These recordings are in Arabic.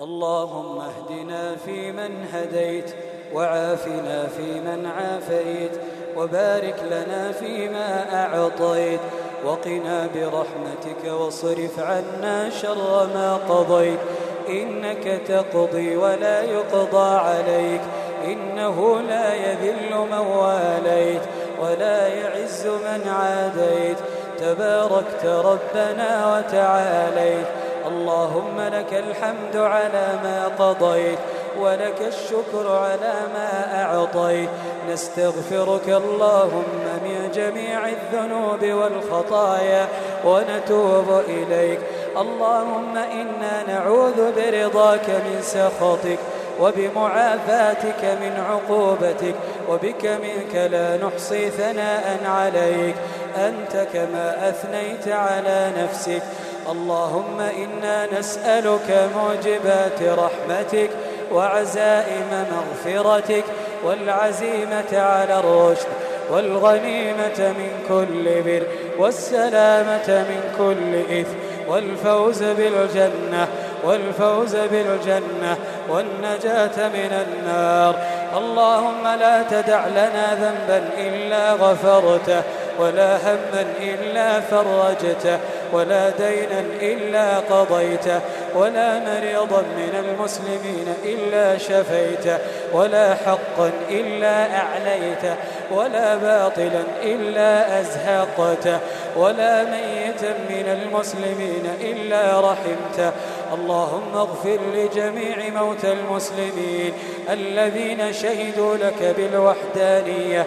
اللهم اهدنا فيمن هديت وعافنا فيمن عافيت وبارك لنا فيما أعطيت وقنا برحمتك واصرف عنا شر ما قضيت إنك تقضي ولا يقضى عليك إنه لا يذل من واليت ولا يعز من عاديت تباركت ربنا وتعاليت اللهم لك الحمد على ما قضيت ولك الشكر على ما أعطيت. نستغفرك اللهم من جميع الذنوب والخطايا ونتوب إليك. اللهم إنا نعوذ برضاك من سخطك وبمعافاتك من عقوبتك وبك منك لا نحصي ثناء عليك. أنت كما أثنيت على نفسك. اللهم إنا نسألك موجبات رحمتك وعزائم مغفرتك والعزيمة على الرشد والغنيمة من كل بر والسلامة من كل إثم والفوز بالجنة والفوز بالجنة والنجاة من النار اللهم لا تدع لنا ذنبا إلا غفرته ولا هما إلا فرجته ولا دينا إلا قضيته ولا مريضا من المسلمين إلا شفيته ولا حقا إلا أعليته ولا باطلا إلا أزهقته ولا ميتا من المسلمين إلا رحمته. اللهم اغفر لجميع موتى المسلمين الذين شهدوا لك بالوحدانية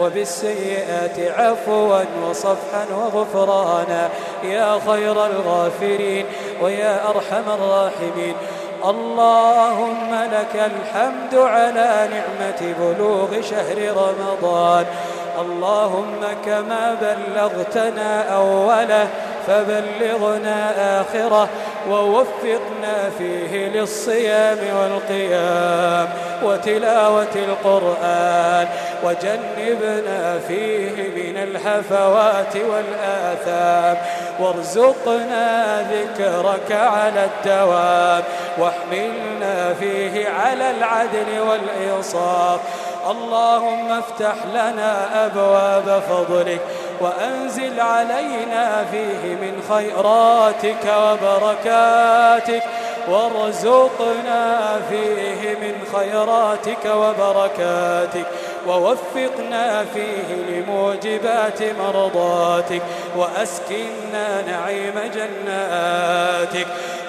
وبالسيئات عفوا وصفحا وغفرانا. يا خير الغافرين ويا أرحم الراحمين. اللهم لك الحمد على نعمة بلوغ شهر رمضان. اللهم كما بلغتنا أوله فبلغنا آخره. ووفقنا فيه للصيام والقيام وتلاوة القرآن وجنبنا فيه من الهفوات والآثام وارزقنا ذكرك على الدوام واحملنا فيه على العدل والإنصاف اللهم افتح لنا أبواب فضلك وأنزل علينا فيه من خيراتك وبركاتك وارزقنا فيه من خيراتك وبركاتك ووفقنا فيه لموجبات مرضاتك وأسكننا نعيم جناتك.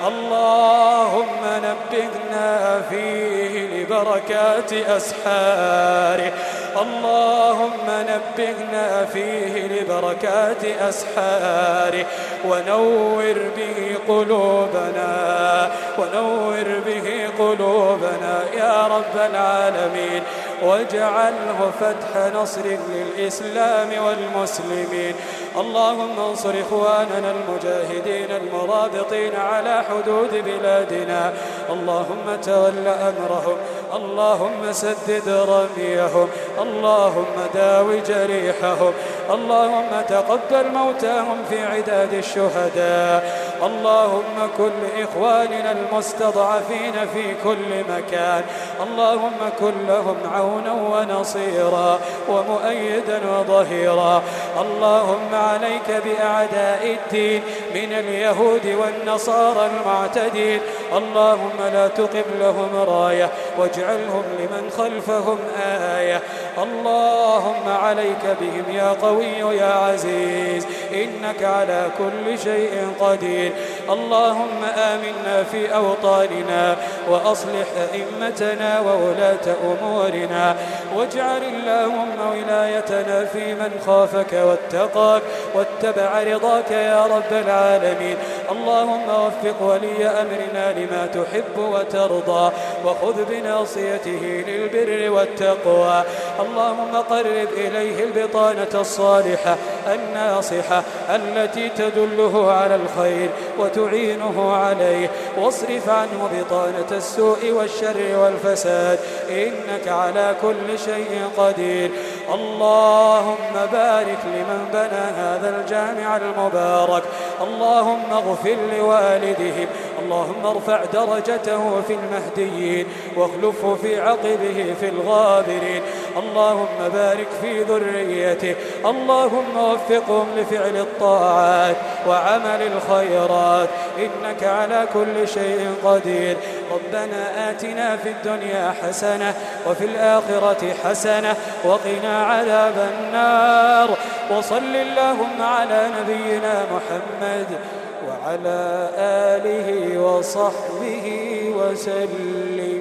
اللهم نبهنا فيه لبركات أسحاره اللهم نبهنا فيه لبركات أسحاره ونور به قلوبنا ونور به قلوبنا يا رب العالمين. واجعله فتح نصر للإسلام والمسلمين. اللهم انصر إخواننا المجاهدين المرابطين على حدود بلادنا. اللهم تول أمرهم. اللهم سدد رميهم اللهم داوي جريحهم اللهم تقبل موتاهم في عداد الشهداء اللهم كن لإخواننا المستضعفين في كل مكان اللهم كن لهم عونا ونصيرا ومؤيدا وظهيرا. اللهم عليك بأعداء الدين من اليهود والنصارى المعتدين. اللهم لا تقم لهم راية واجعلهم لمن خلفهم آية. اللهم عليك بهم يا قوي يا عزيز إنك على كل شيء قدير. اللهم آمنا في أوطاننا وأصلح أئمتنا وولاة أمورنا. واجعل اللهم ولايتنا في من خافك واتقاك واتبع رضاك يا رب العالمين. اللهم وفق ولي أمرنا لما تحب وترضى وخذ بناصيته للبر والتقوى. اللهم قرب إليه البطانة الصالحة الناصحة التي تدله على الخير وتعينه عليه. واصرف عنه بطانة السوء والشر والفساد. إنك على كل شيء قدير. اللهم بارك لمن بنى هذا الجامع المبارك. اللهم اغفر لوالدهم. اللهم ارفع درجته في المهديين. واخلفه في عقبه في الغابرين. اللهم بارك في ذريته اللهم وفقهم لفعل الطاعات وعمل الخيرات إنك على كل شيء قدير. ربنا آتنا في الدنيا حسنة وفي الآخرة حسنة وقنا عذاب النار. وصل اللهم على نبينا محمد وعلى آله وصحبه وسلم.